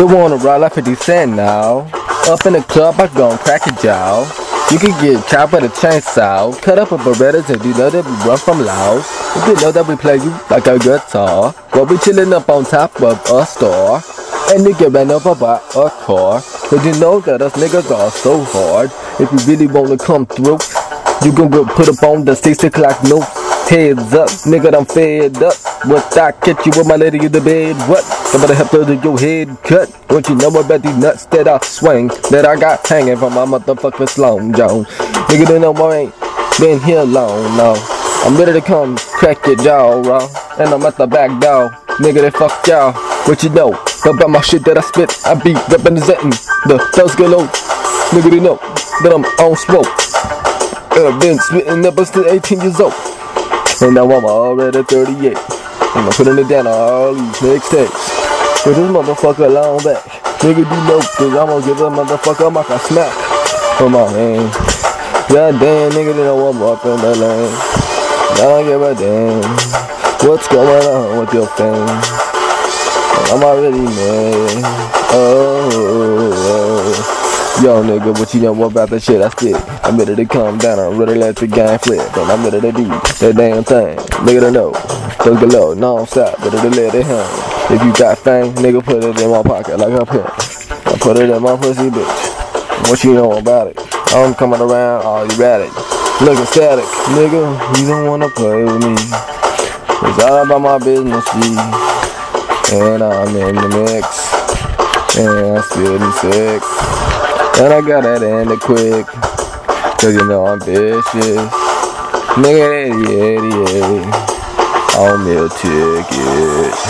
Who wanna roll like 50 Cent now? Up in the club, I gon' crack a jaw. You can get chopped with a chainsaw. Cut up a Berettas if you know that we run from Laos. If you know that we play you like a guitar. But we chillin' up on top of a store. And nigga ran over by a car. But you know that us niggas are so hard. If you really wanna come through, you gon' go put up on the 6 o'clock note. Heads up, nigga, I'm fed up. What I catch you with my lady in the bed? What? Somebody help her to your head cut. Don't you know about these nuts that I swing? That I got hanging from my motherfucking Sloan Jones. Nigga, they know I ain't been here long, no. I'm ready to come crack your jaw, raw. And I'm at the back door. Nigga, they fuck y'all. What you know about my shit that I spit? I be representing the Thug Galore. Nigga, they know that I'm on smoke. And I've been spitting ever since 18 years old. And now I'm already 38. I'm putting it down on all these mixtapes. With this motherfucker long back. Nigga, you know, cause I'm gonna give a motherfucker a a smack. Come on, man. God damn, nigga, they know I'm up in the lane. I don't give a damn. What's going on with your fame? I'm already mad. Oh. Yo, nigga, what you know about that shit I spit? I'm ready to calm down, I'm ready to let the game flip, and I'm ready to do that damn thing. Nigga, to know, Thug Galore, non-stop, ready to let it hang. If you got fame, nigga, put it in my pocket like a pen. I put it in my pussy, bitch. What you know about it? I'm coming around, all erratic. Looking static, nigga, you don't wanna play with me. It's all about my business, G. And I'm in the mix. And I'm feeling sick. And I got that in it quick. Cause you know I'm vicious. Nigga 80, 88. On meal ticket.